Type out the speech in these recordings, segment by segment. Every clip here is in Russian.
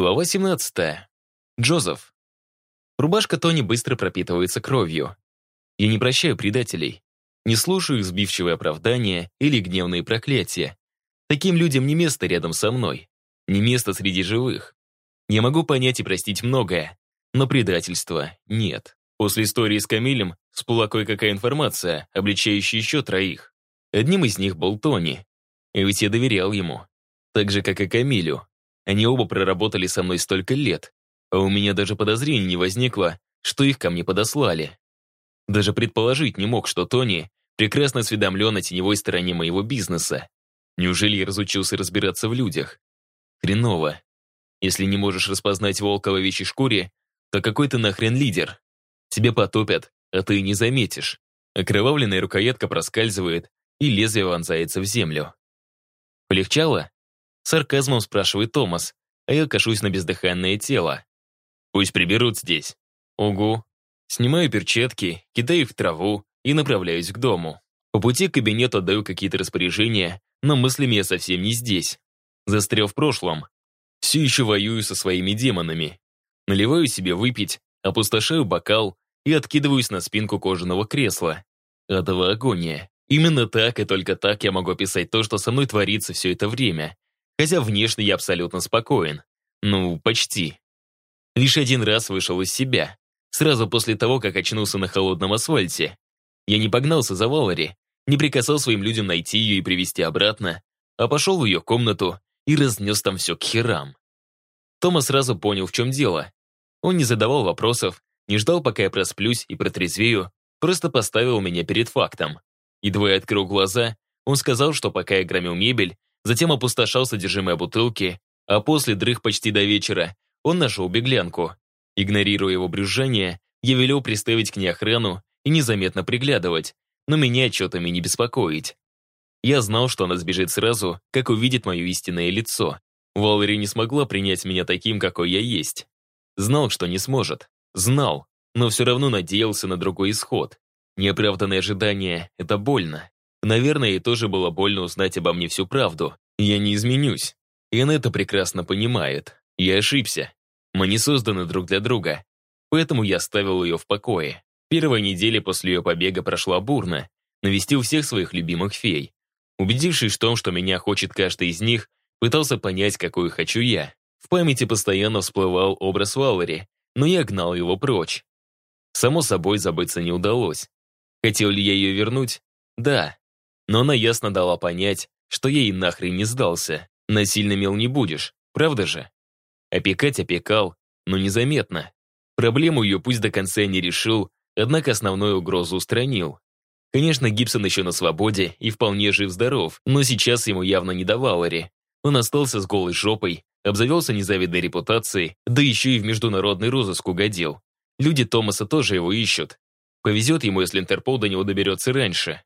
Глава 17. Джозеф. Рубашка Тони быстро пропитывается кровью. Я не прощаю предателей. Не слушаю их сбивчивые оправдания или гневные проклятия. Таким людям не место рядом со мной. Не место среди живых. Я могу понять и простить многое, но предательства нет. После истории с Камилем всплыла кое-какая информация, обличающая еще троих. Одним из них был Тони. И ведь я доверял ему. Так же, как и Камилю. Они оба проработали со мной столько лет, а у меня даже подозрений не возникло, что их ко мне подослали. Даже предположить не мог, что Тони прекрасно осведомлен о теневой стороне моего бизнеса. Неужели я разучился разбираться в людях? Хреново. Если не можешь распознать волка в овечьей шкуре, то какой ты нахрен лидер? Тебе потопят, а ты не заметишь. Окровавленная рукоятка проскальзывает, и лезвие вонзается в землю. Полегчало? Сарказмом спрашивает Томас, а я кашусь на бездыханное тело. Пусть приберут здесь. Угу. Снимаю перчатки, кидаю их в траву и направляюсь к дому. По пути к кабинету отдаю какие-то распоряжения, но мыслями я совсем не здесь. Застрял в прошлом. Все еще воюю со своими демонами. Наливаю себе выпить, опустошаю бокал и откидываюсь на спинку кожаного кресла. Адова агония. Именно так и только так я могу описать то, что со мной творится все это время. Хотя внешне я абсолютно спокоен. Ну, почти. Лишь один раз вышел из себя. Сразу после того, как очнулся на холодном асфальте. Я не погнался за Валари, не приказал своим людям найти ее и привести обратно, а пошел в ее комнату и разнес там все к херам. Тома сразу понял, в чем дело. Он не задавал вопросов, не ждал, пока я просплюсь и протрезвею, просто поставил меня перед фактом. Едва я открыл глаза, он сказал, что пока я громил мебель, затем опустошал содержимое бутылки, а после дрых почти до вечера он нашел беглянку. Игнорируя его брюзжание, я велел приставить к ней охрану и незаметно приглядывать, но меня отчетами не беспокоить. Я знал, что она сбежит сразу, как увидит мое истинное лицо. Валери не смогла принять меня таким, какой я есть. Знал, что не сможет. Знал, но все равно надеялся на другой исход. Неоправданное ожидание — это больно. Наверное, ей тоже было больно узнать обо мне всю правду. Я не изменюсь. И она это прекрасно понимает. Я ошибся. Мы не созданы друг для друга. Поэтому я оставил ее в покое. Первая неделя после ее побега прошла бурно. Навестил всех своих любимых фей. Убедившись в том, что меня хочет каждый из них, пытался понять, какую хочу я. В памяти постоянно всплывал образ Валери, но я гнал его прочь. Само собой, забыться не удалось. Хотел ли я ее вернуть? Да, но она ясно дала понять, что ей нахрен не сдался. Насильно мел не будешь, правда же? Опекать опекал, но незаметно. Проблему ее пусть до конца не решил, однако основную угрозу устранил. Конечно, Гибсон еще на свободе и вполне жив-здоров, но сейчас ему явно не давал Эри. Он остался с голой жопой, обзавелся незавидной репутацией, да еще и в международный розыск угодил. Люди Томаса тоже его ищут. Повезет ему, если Интерпол до него доберется раньше.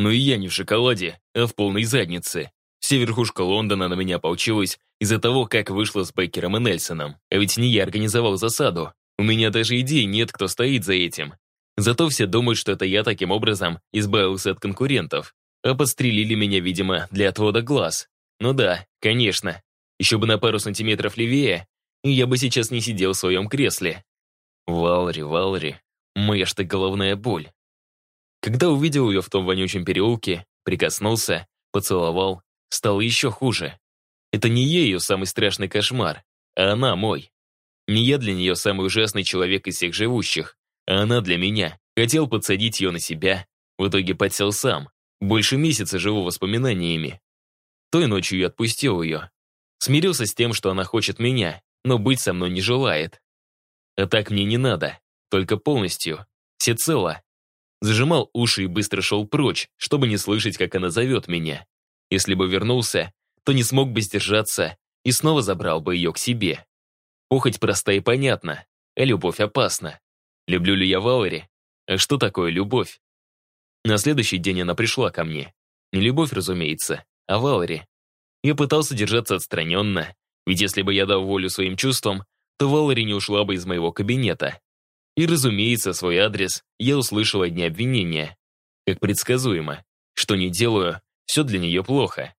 Но и я не в шоколаде, а в полной заднице. Вся верхушка Лондона на меня получилась из-за того, как вышло с Бейкером и Нельсоном. А ведь не я организовал засаду. У меня даже идей нет, кто стоит за этим. Зато все думают, что это я таким образом избавился от конкурентов. А подстрелили меня, видимо, для отвода глаз. Ну да, конечно. Еще бы на пару сантиметров левее, и я бы сейчас не сидел в своем кресле. Валри, Валри, моя ж ты головная боль. Когда увидел ее в том вонючем переулке, прикоснулся, поцеловал, стало еще хуже. Это не ее самый страшный кошмар, а она мой. Не я для нее самый ужасный человек из всех живущих, а она для меня. Хотел подсадить ее на себя, в итоге подсел сам. Больше месяца живу воспоминаниями. Той ночью я отпустил ее. Смирился с тем, что она хочет меня, но быть со мной не желает. А так мне не надо, только полностью, всецело. Зажимал уши и быстро шел прочь, чтобы не слышать, как она зовет меня. Если бы вернулся, то не смог бы сдержаться и снова забрал бы ее к себе. Похоть проста и понятна, а любовь опасна. Люблю ли я Валери? А что такое любовь? На следующий день она пришла ко мне. Не любовь, разумеется, а Валери. Я пытался держаться отстраненно, ведь если бы я дал волю своим чувствам, то Валери не ушла бы из моего кабинета. И, разумеется, свой адрес я услышал одни обвинения. Как предсказуемо. Что не делаю, все для нее плохо.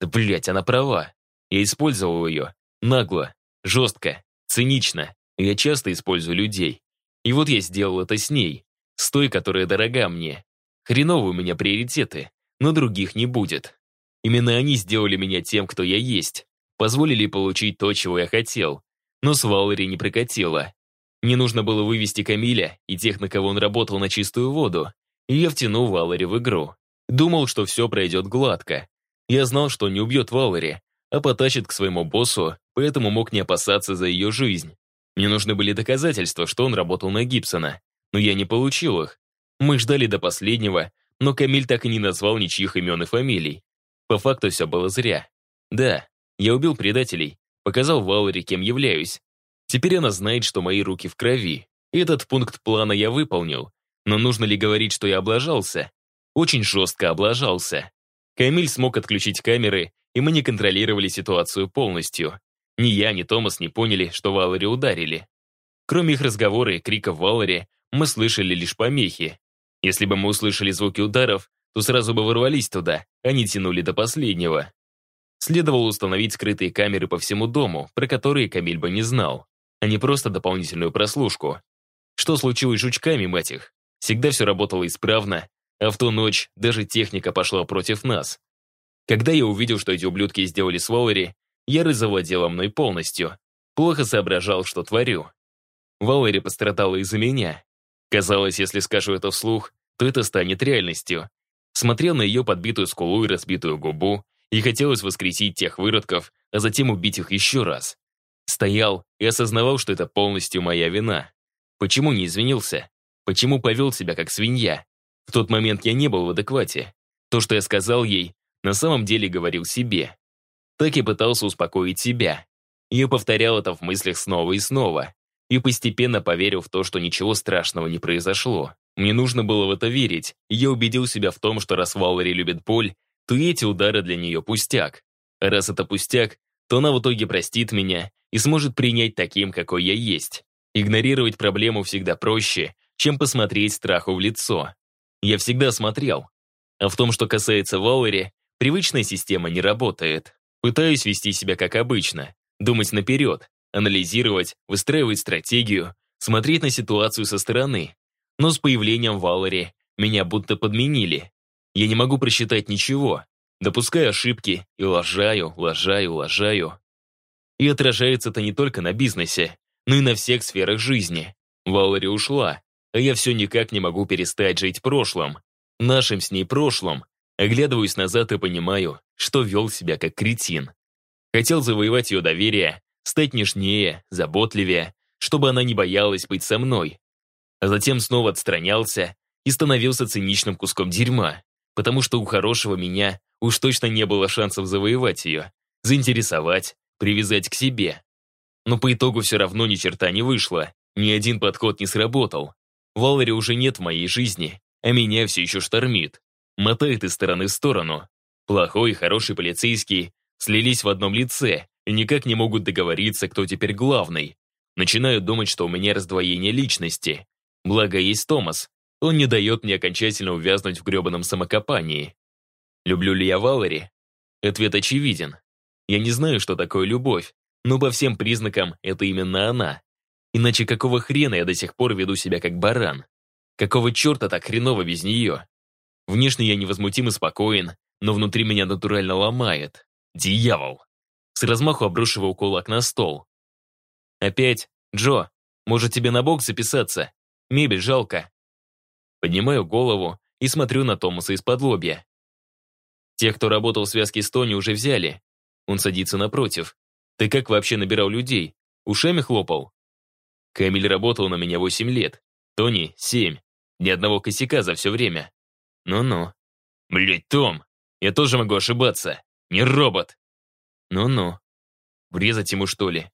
Да блять, она права. Я использовал ее. Нагло. жестко, цинично. Я часто использую людей. И вот я сделал это с ней, с той, которая дорога мне. Хреновые у меня приоритеты, но других не будет. Именно они сделали меня тем, кто я есть, позволили получить то, чего я хотел. Но с Валери не прокатило. Мне нужно было вывести Камиля и тех, на кого он работал, на чистую воду, и я втянул Валери в игру. Думал, что все пройдет гладко. Я знал, что не убьет Валери, а потащит к своему боссу, поэтому мог не опасаться за ее жизнь. Мне нужны были доказательства, что он работал на Гибсона, но я не получил их. Мы ждали до последнего, но Камиль так и не назвал ничьих имен и фамилий. По факту все было зря. Да, я убил предателей, показал Валери, кем являюсь. Теперь она знает, что мои руки в крови. Этот пункт плана я выполнил. Но нужно ли говорить, что я облажался? Очень жестко облажался. Камиль смог отключить камеры, и мы не контролировали ситуацию полностью. Ни я, ни Томас не поняли, что Валери ударили. Кроме их разговора и криков Валери, мы слышали лишь помехи. Если бы мы услышали звуки ударов, то сразу бы ворвались туда, не тянули до последнего. Следовало установить скрытые камеры по всему дому, про которые Камиль бы не знал, а не просто дополнительную прослушку. Что случилось с жучками, мать их? Всегда все работало исправно, а в ту ночь даже техника пошла против нас. Когда я увидел, что эти ублюдки сделали с Валери, Ярость завладела мной полностью. Плохо соображал, что творю. Валери пострадала из-за меня. Казалось, если скажу это вслух, то это станет реальностью. Смотрел на ее подбитую скулу и разбитую губу, и хотелось воскресить тех выродков, а затем убить их еще раз. Стоял и осознавал, что это полностью моя вина. Почему не извинился? Почему повел себя как свинья? В тот момент я не был в адеквате. То, что я сказал ей, на самом деле говорил себе так и пытался успокоить себя. Я повторял это в мыслях снова и снова. И постепенно поверил в то, что ничего страшного не произошло. Мне нужно было в это верить, и я убедил себя в том, что раз Валери любит боль, то эти удары для нее пустяк. Раз это пустяк, то она в итоге простит меня и сможет принять таким, какой я есть. Игнорировать проблему всегда проще, чем посмотреть страху в лицо. Я всегда смотрел. А в том, что касается Валери, привычная система не работает. Пытаюсь вести себя как обычно, думать наперед, анализировать, выстраивать стратегию, смотреть на ситуацию со стороны. Но с появлением Валери меня будто подменили. Я не могу просчитать ничего, допускаю ошибки и лажаю, лажаю, лажаю. И отражается это не только на бизнесе, но и на всех сферах жизни. Валери ушла, а я все никак не могу перестать жить прошлым. Нашим с ней прошлым, Оглядываюсь назад и понимаю, что вел себя как кретин. Хотел завоевать ее доверие, стать нежнее, заботливее, чтобы она не боялась быть со мной. А затем снова отстранялся и становился циничным куском дерьма, потому что у хорошего меня уж точно не было шансов завоевать ее, заинтересовать, привязать к себе. Но по итогу все равно ни черта не вышло, ни один подход не сработал. Валери уже нет в моей жизни, а меня все еще штормит мотает из стороны в сторону. Плохой и хороший полицейский слились в одном лице и никак не могут договориться, кто теперь главный. Начинаю думать, что у меня раздвоение личности. Благо есть Томас. Он не дает мне окончательно увязнуть в гребаном самокопании. Люблю ли я Валери? Ответ очевиден. Я не знаю, что такое любовь, но по всем признакам это именно она. Иначе какого хрена я до сих пор веду себя как баран? Какого черта так хреново без нее? Внешне я невозмутим и спокоен, но внутри меня натурально ломает. Дьявол! С размаху обрушиваю кулак на стол. Опять? Джо, может тебе на бок записаться? Мебель жалко. Поднимаю голову и смотрю на Томаса из-под лобья. Тех, кто работал в связке с Тони, уже взяли. Он садится напротив. Ты как вообще набирал людей? Ушами хлопал? Камиль работал на меня 8 лет. Тони — 7. Ни одного косяка за все время. Ну-ну. Блять, Том, я тоже могу ошибаться. Не робот. Ну-ну. Врезать ему, что ли?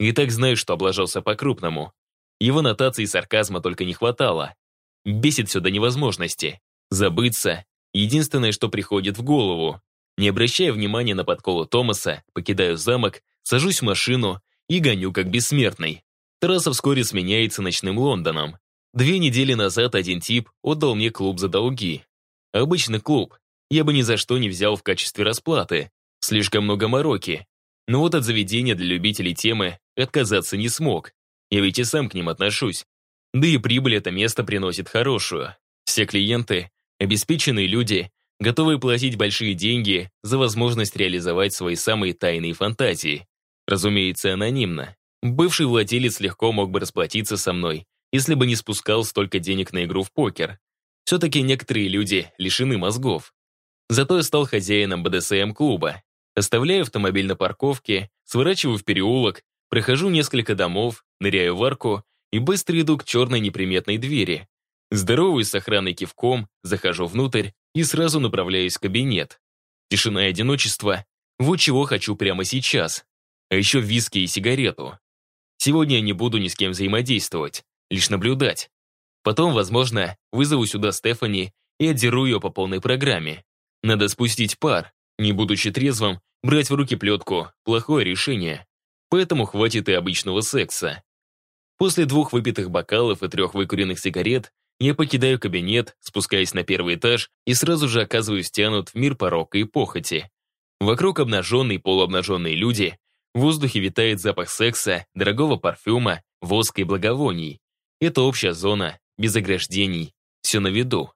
И так знаю, что облажался по-крупному. Его нотации и сарказма только не хватало. Бесит все до невозможности. Забыться — единственное, что приходит в голову. Не обращая внимания на подколу Томаса, покидаю замок, сажусь в машину и гоню как бессмертный. Трасса вскоре сменяется ночным Лондоном. Две недели назад один тип отдал мне клуб за долги. Обычный клуб. Я бы ни за что не взял в качестве расплаты. Слишком много мороки. Но вот от заведения для любителей темы отказаться не смог. Я ведь и сам к ним отношусь. Да и прибыль это место приносит хорошую. Все клиенты – обеспеченные люди, готовые платить большие деньги за возможность реализовать свои самые тайные фантазии. Разумеется, анонимно. Бывший владелец легко мог бы расплатиться со мной, если бы не спускал столько денег на игру в покер. Все-таки некоторые люди лишены мозгов. Зато я стал хозяином БДСМ-клуба. Оставляю автомобиль на парковке, сворачиваю в переулок, прохожу несколько домов, ныряю в арку и быстро иду к черной неприметной двери. Здороваюсь с охраной кивком, захожу внутрь и сразу направляюсь в кабинет. Тишина и одиночество – вот чего хочу прямо сейчас. А еще виски и сигарету. Сегодня я не буду ни с кем взаимодействовать, лишь наблюдать. Потом, возможно, вызову сюда Стефани и отдеру ее по полной программе. Надо спустить пар. Не будучи трезвым, брать в руки плетку – плохое решение. Поэтому хватит и обычного секса. После двух выпитых бокалов и трех выкуренных сигарет я покидаю кабинет, спускаясь на первый этаж и сразу же оказываюсь тянут в мир порока и похоти. Вокруг обнаженные и полуобнаженные люди, в воздухе витает запах секса, дорогого парфюма, воска и благовоний. Это общая зона, без ограждений, все на виду.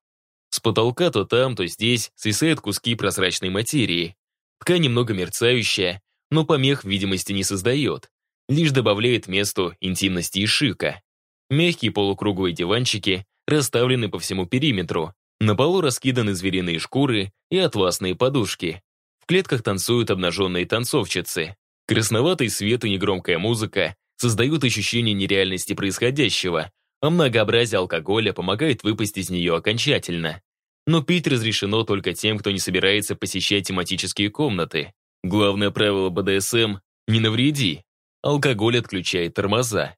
С потолка то там, то здесь свисают куски прозрачной материи. Ткань немного мерцающая, но помех видимости не создает, лишь добавляет месту интимности и шика. Мягкие полукруглые диванчики расставлены по всему периметру. На полу раскиданы звериные шкуры и атласные подушки. В клетках танцуют обнаженные танцовщицы. Красноватый свет и негромкая музыка создают ощущение нереальности происходящего, а многообразие алкоголя помогает выпасть из нее окончательно. Но пить разрешено только тем, кто не собирается посещать тематические комнаты. Главное правило БДСМ – не навреди. Алкоголь отключает тормоза.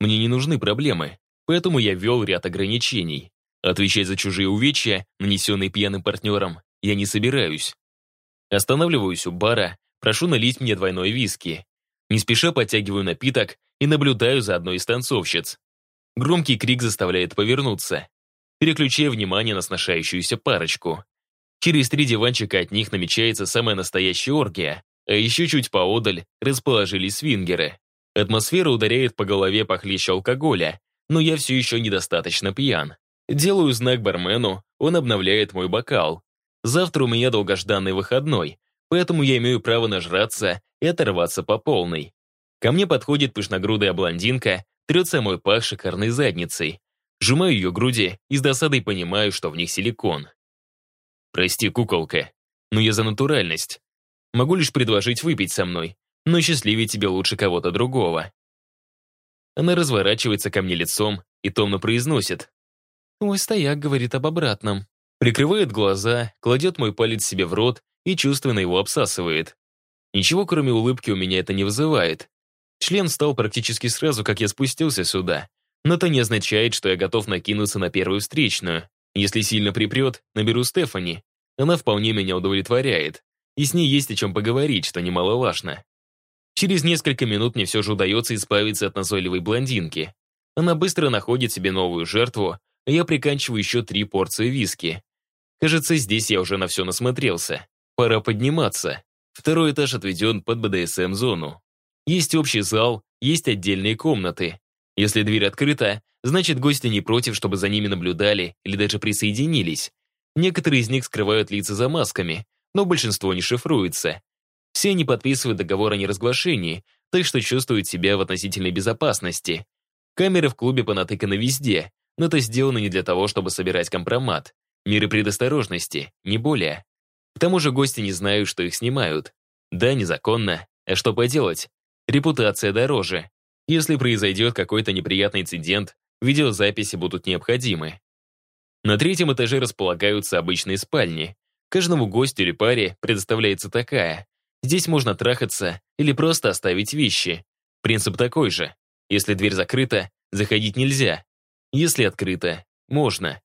Мне не нужны проблемы, поэтому я ввел ряд ограничений. Отвечать за чужие увечья, нанесенные пьяным партнером, я не собираюсь. Останавливаюсь у бара, прошу налить мне двойной виски. Не спеша подтягиваю напиток и наблюдаю за одной из танцовщиц. Громкий крик заставляет повернуться. Переключая внимание на сношающуюся парочку. Через три диванчика от них намечается самая настоящая оргия, а еще чуть поодаль расположились свингеры. Атмосфера ударяет по голове похлеще алкоголя, но я все еще недостаточно пьян. Делаю знак бармену, он обновляет мой бокал. Завтра у меня долгожданный выходной, поэтому я имею право нажраться и оторваться по полной. Ко мне подходит пышногрудая блондинка, трется мой пах шикарной задницей. Сжимаю ее груди и с досадой понимаю, что в них силикон. Прости, куколка, но я за натуральность. Могу лишь предложить выпить со мной, но счастливее тебе лучше кого-то другого. Она разворачивается ко мне лицом и томно произносит. «Твой стояк говорит об обратном». Прикрывает глаза, кладет мой палец себе в рот и чувственно его обсасывает. Ничего, кроме улыбки, у меня это не вызывает. Член встал практически сразу, как я спустился сюда. Но это не означает, что я готов накинуться на первую встречную. Если сильно припрет, наберу Стефани. Она вполне меня удовлетворяет. И с ней есть о чем поговорить, что немаловажно. Через несколько минут мне все же удается избавиться от назойливой блондинки. Она быстро находит себе новую жертву, а я приканчиваю еще три порции виски. Кажется, здесь я уже на все насмотрелся. Пора подниматься. Второй этаж отведен под БДСМ-зону. Есть общий зал, есть отдельные комнаты. Если дверь открыта, значит гости не против, чтобы за ними наблюдали или даже присоединились. Некоторые из них скрывают лица за масками, но большинство не шифруется. Все они подписывают договор о неразглашении, так что чувствуют себя в относительной безопасности. Камеры в клубе понатыканы везде, но это сделано не для того, чтобы собирать компромат. Меры предосторожности, не более. К тому же гости не знают, что их снимают. Да, незаконно. А что поделать? Репутация дороже. Если произойдет какой-то неприятный инцидент, видеозаписи будут необходимы. На третьем этаже располагаются обычные спальни. Каждому гостю или паре предоставляется такая. Здесь можно трахаться или просто оставить вещи. Принцип такой же. Если дверь закрыта, заходить нельзя. Если открыта, можно.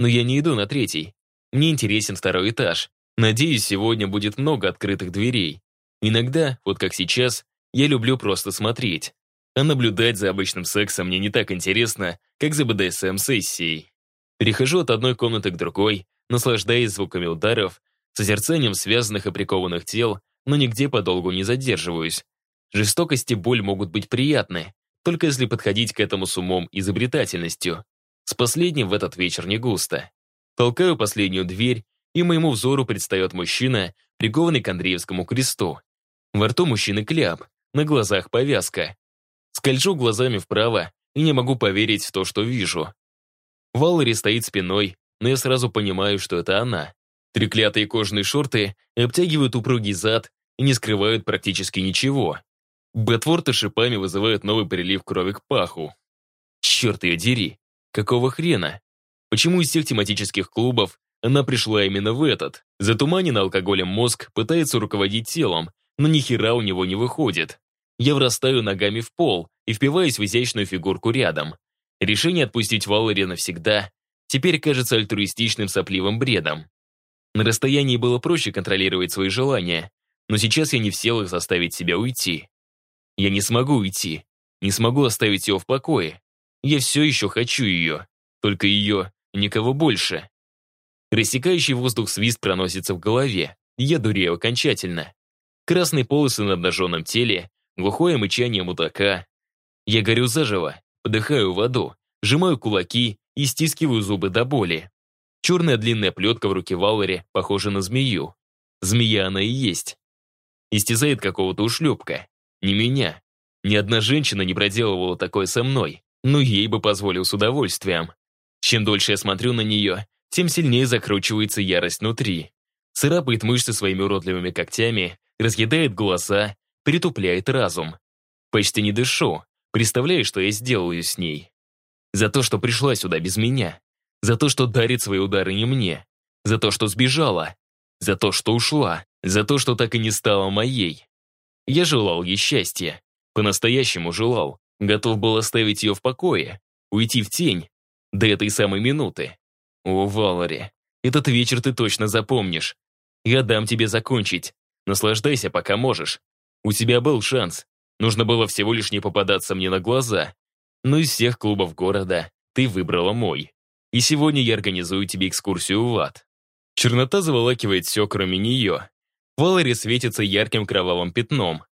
Но я не иду на третий. Мне интересен второй этаж. Надеюсь, сегодня будет много открытых дверей. Иногда, вот как сейчас, я люблю просто смотреть. А наблюдать за обычным сексом мне не так интересно, как за БДСМ-сессией. Перехожу от одной комнаты к другой, наслаждаясь звуками ударов, созерцанием связанных и прикованных тел, но нигде подолгу не задерживаюсь. Жестокость и боль могут быть приятны, только если подходить к этому с умом и изобретательностью. С последним в этот вечер не густо. Толкаю последнюю дверь, и моему взору предстает мужчина, прикованный к Андреевскому кресту. Во рту мужчины кляп, на глазах повязка. Скольжу глазами вправо и не могу поверить в то, что вижу. Валери стоит спиной, но я сразу понимаю, что это она. Треклятые кожаные шорты обтягивают упругий зад и не скрывают практически ничего. Бэтворты шипами вызывают новый прилив крови к паху. Черт ее дери! Какого хрена? Почему из всех тематических клубов она пришла именно в этот? Затуманенный алкоголем мозг пытается руководить телом, но ни хера у него не выходит. Я врастаю ногами в пол и впиваюсь в изящную фигурку рядом. Решение отпустить Валери навсегда теперь кажется альтруистичным сопливым бредом. На расстоянии было проще контролировать свои желания, но сейчас я не в силах заставить себя уйти. Я не смогу уйти, не смогу оставить ее в покое. Я все еще хочу ее, только ее, никого больше. Рассекающий воздух свист проносится в голове, я дурею окончательно. Красные полосы на обнаженном теле, глухое мычание мудака. Я горю заживо, подыхаю в аду, сжимаю кулаки и стискиваю зубы до боли. Черная длинная плетка в руке Валери похожа на змею. Змея она и есть. Истязает какого-то ушлепка. Не меня. Ни одна женщина не проделывала такое со мной, но ей бы позволил с удовольствием. Чем дольше я смотрю на нее, тем сильнее закручивается ярость внутри. Царапает мышцы своими уродливыми когтями, разъедает глаза, притупляет разум. Почти не дышу, представляю, что я сделаю с ней. За то, что пришла сюда без меня. За то, что дарит свои удары не мне. За то, что сбежала. За то, что ушла. За то, что так и не стала моей. Я желал ей счастья. По-настоящему желал. Готов был оставить ее в покое. Уйти в тень. До этой самой минуты. О, Валари, этот вечер ты точно запомнишь. Я дам тебе закончить. Наслаждайся, пока можешь. У тебя был шанс. Нужно было всего лишь не попадаться мне на глаза. Но из всех клубов города ты выбрала мой. И сегодня я организую тебе экскурсию в ад. Чернота заволакивает все, кроме нее. Валери светится ярким кровавым пятном.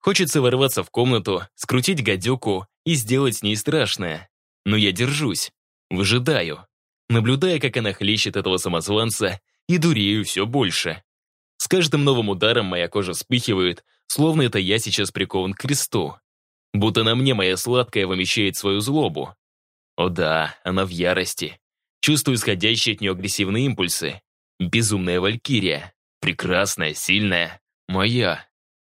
Хочется ворваться в комнату, скрутить гадюку и сделать с ней страшное. Но я держусь, выжидаю, наблюдая, как она хлещет этого самозванца, и дурею все больше. С каждым новым ударом моя кожа вспыхивает, словно это я сейчас прикован к кресту. Будто на мне моя сладкая вымещает свою злобу. О да, она в ярости. Чувствую исходящие от нее агрессивные импульсы. Безумная валькирия. Прекрасная, сильная. Моя.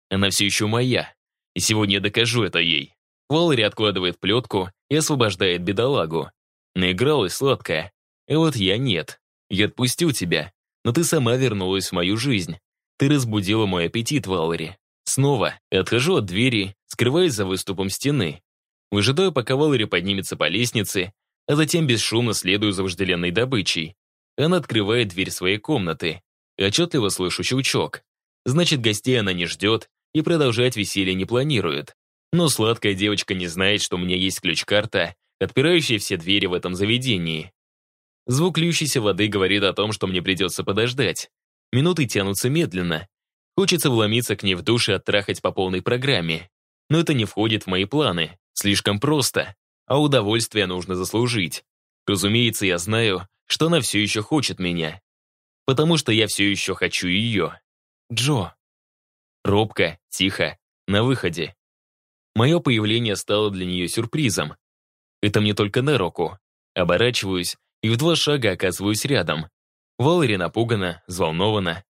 Она все еще моя. И сегодня я докажу это ей. Валери откладывает плетку и освобождает бедолагу. Наигралась сладкая. И вот я нет. Я отпустил тебя. Но ты сама вернулась в мою жизнь. Ты разбудила мой аппетит, Валери. Снова отхожу от двери, скрываясь за выступом стены. Выжидаю, пока Валери поднимется по лестнице, а затем бесшумно следую за вожделенной добычей. Она открывает дверь своей комнаты. Отчетливо слышу щелчок. Значит, гостей она не ждет и продолжать веселье не планирует. Но сладкая девочка не знает, что у меня есть ключ-карта, отпирающая все двери в этом заведении. Звук льющейся воды говорит о том, что мне придется подождать. Минуты тянутся медленно. Хочется вломиться к ней в душ и оттрахать по полной программе. Но это не входит в мои планы. Слишком просто. А удовольствие нужно заслужить. Разумеется, я знаю, что она все еще хочет меня. Потому что я все еще хочу ее. Джо. Робко, тихо, на выходе. Мое появление стало для нее сюрпризом. Это мне только на руку. Оборачиваюсь и в два шага оказываюсь рядом. Валери напугана, взволнована,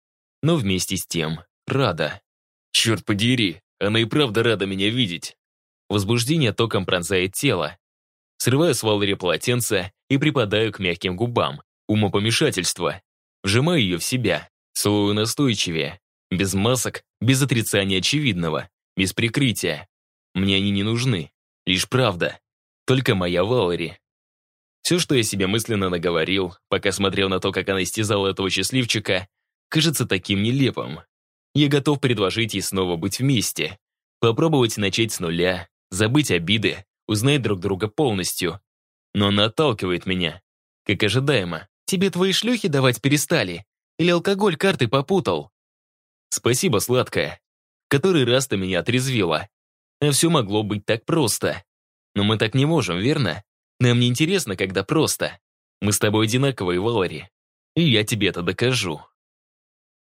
но вместе с тем рада. Черт подери, она и правда рада меня видеть. Возбуждение током пронзает тело. Срываю с Валери полотенце и припадаю к мягким губам. Умопомешательство. Вжимаю ее в себя. Целую настойчивее. Без масок, без отрицания очевидного, без прикрытия. Мне они не нужны. Лишь правда. Только моя Валери. Все, что я себе мысленно наговорил, пока смотрел на то, как она истязала этого счастливчика, кажется таким нелепым. Я готов предложить ей снова быть вместе. Попробовать начать с нуля, забыть обиды, узнать друг друга полностью. Но она отталкивает меня. Как ожидаемо. Тебе твои шлюхи давать перестали? Или алкоголь карты попутал? Спасибо, сладкая. Который раз ты меня отрезвила. А все могло быть так просто. Но мы так не можем, верно? Нам не интересно, когда просто. Мы с тобой одинаковые, Валери. И я тебе это докажу.